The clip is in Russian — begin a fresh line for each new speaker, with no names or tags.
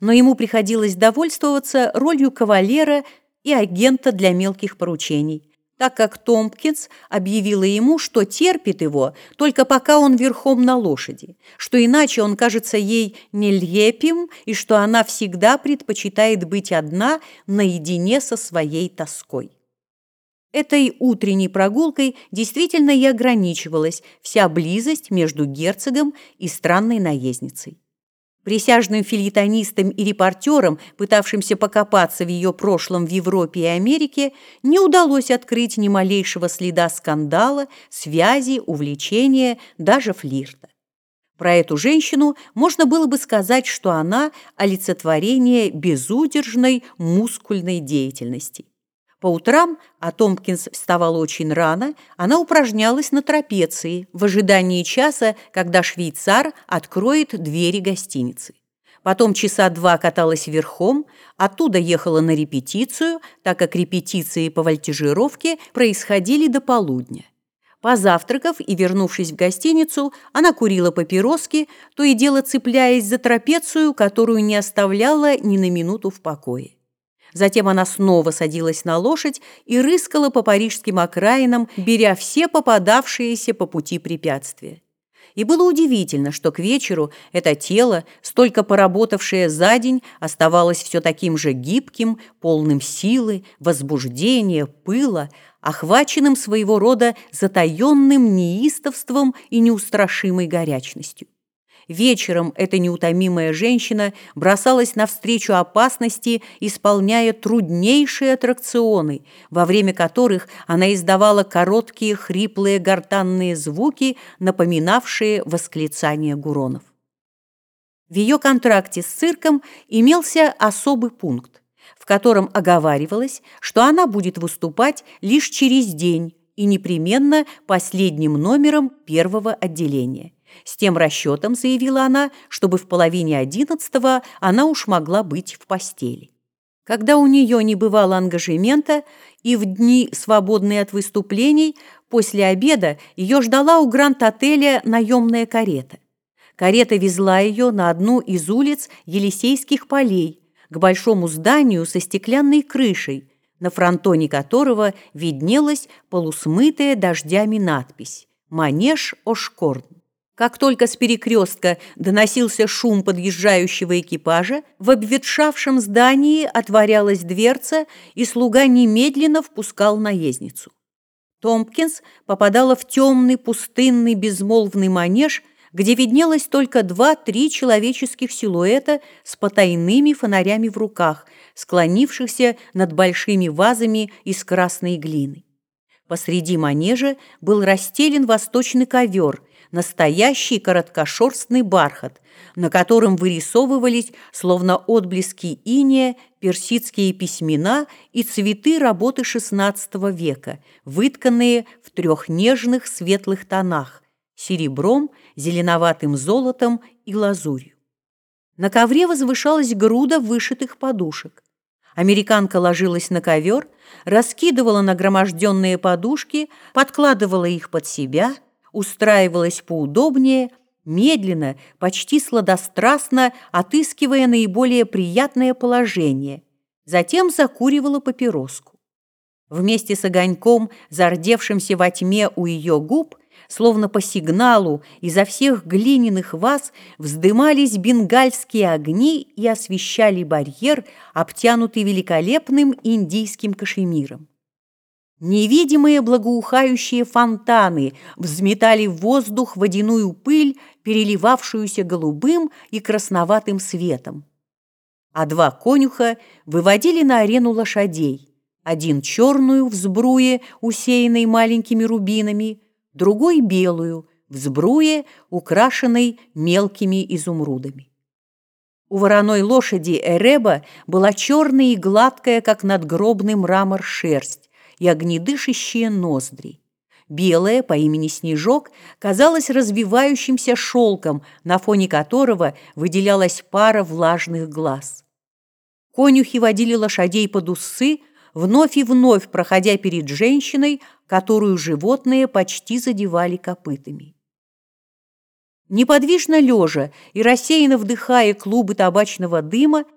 но ему приходилось довольствоваться ролью кавалера и агента для мелких поручений, так как Томпкинс объявила ему, что терпит его только пока он верхом на лошади, что иначе он кажется ей нелепим и что она всегда предпочитает быть одна наедине со своей тоской. Этой утренней прогулкой действительно и ограничивалась вся близость между герцогом и странной наездницей. Присяжным филитонистам и репортерам, пытавшимся покопаться в ее прошлом в Европе и Америке, не удалось открыть ни малейшего следа скандала, связи, увлечения, даже флирта. Про эту женщину можно было бы сказать, что она – олицетворение безудержной мускульной деятельности. По утрам, а Томпкинс вставал очень рано, она упражнялась на трапеции в ожидании часа, когда швейцар откроет двери гостиницы. Потом часа два каталась верхом, оттуда ехала на репетицию, так как репетиции по вольтежировке происходили до полудня. Позавтракав и вернувшись в гостиницу, она курила папироски, то и дело цепляясь за трапецию, которую не оставляла ни на минуту в покое. Затем она снова садилась на лошадь и рыскала по парижским окраинам, беря все попадавшиеся по пути препятствия. И было удивительно, что к вечеру это тело, столько поработавшее за день, оставалось все таким же гибким, полным силы, возбуждения, пыла, охваченным своего рода затаенным неистовством и неустрашимой горячностью. Вечером эта неутомимая женщина бросалась навстречу опасности, исполняя труднейшие аттракционы, во время которых она издавала короткие хриплые гортанные звуки, напоминавшие восклицания гуронов. В ее контракте с цирком имелся особый пункт, в котором оговаривалось, что она будет выступать лишь через день и непременно последним номером первого отделения. С тем расчетом, заявила она, чтобы в половине одиннадцатого она уж могла быть в постели. Когда у нее не бывало ангажемента, и в дни, свободные от выступлений, после обеда ее ждала у Гранд-отеля наемная карета. Карета везла ее на одну из улиц Елисейских полей, к большому зданию со стеклянной крышей, на фронтоне которого виднелась полусмытая дождями надпись «Манеж Ошкорн». Как только с перекрестка доносился шум подъезжающего экипажа, в обветшавшем здании отворялась дверца, и слуга немедленно впускал наездницу. Томпкинс попадала в темный, пустынный, безмолвный манеж, где виднелось только два-три человеческих силуэта с потайными фонарями в руках, склонившихся над большими вазами из красной глины. Посреди манежа был расстелен восточный ковер – настоящий короткошерстный бархат, на котором вырисовывались, словно отблески иния, персидские письмена и цветы работы XVI века, вытканные в трех нежных светлых тонах – серебром, зеленоватым золотом и лазурью. На ковре возвышалась груда вышитых подушек. Американка ложилась на ковер, раскидывала нагроможденные подушки, подкладывала их под себя – устраивалась поудобнее, медленно, почти сладострастно отыскивая наиболее приятное положение, затем закуривала папироску. Вместе с огоньком, зардевшимся во тьме у ее губ, словно по сигналу изо всех глиняных ваз вздымались бенгальские огни и освещали барьер, обтянутый великолепным индийским кашемиром. Невидимые благоухающие фонтаны взметали в воздух водяную пыль, переливавшуюся голубым и красноватым светом. А два конюха выводили на арену лошадей. Один черную в сбруе, усеянной маленькими рубинами, другой белую, в сбруе, украшенной мелкими изумрудами. У вороной лошади Эреба была черная и гладкая, как надгробный мрамор, шерсть, и огнедышащие ноздри. Белая по имени Снежок казалась развивающимся шелком, на фоне которого выделялась пара влажных глаз. Конюхи водили лошадей под усы, вновь и вновь проходя перед женщиной, которую животные почти задевали копытами. Неподвижно лежа и рассеянно вдыхая клубы табачного дыма,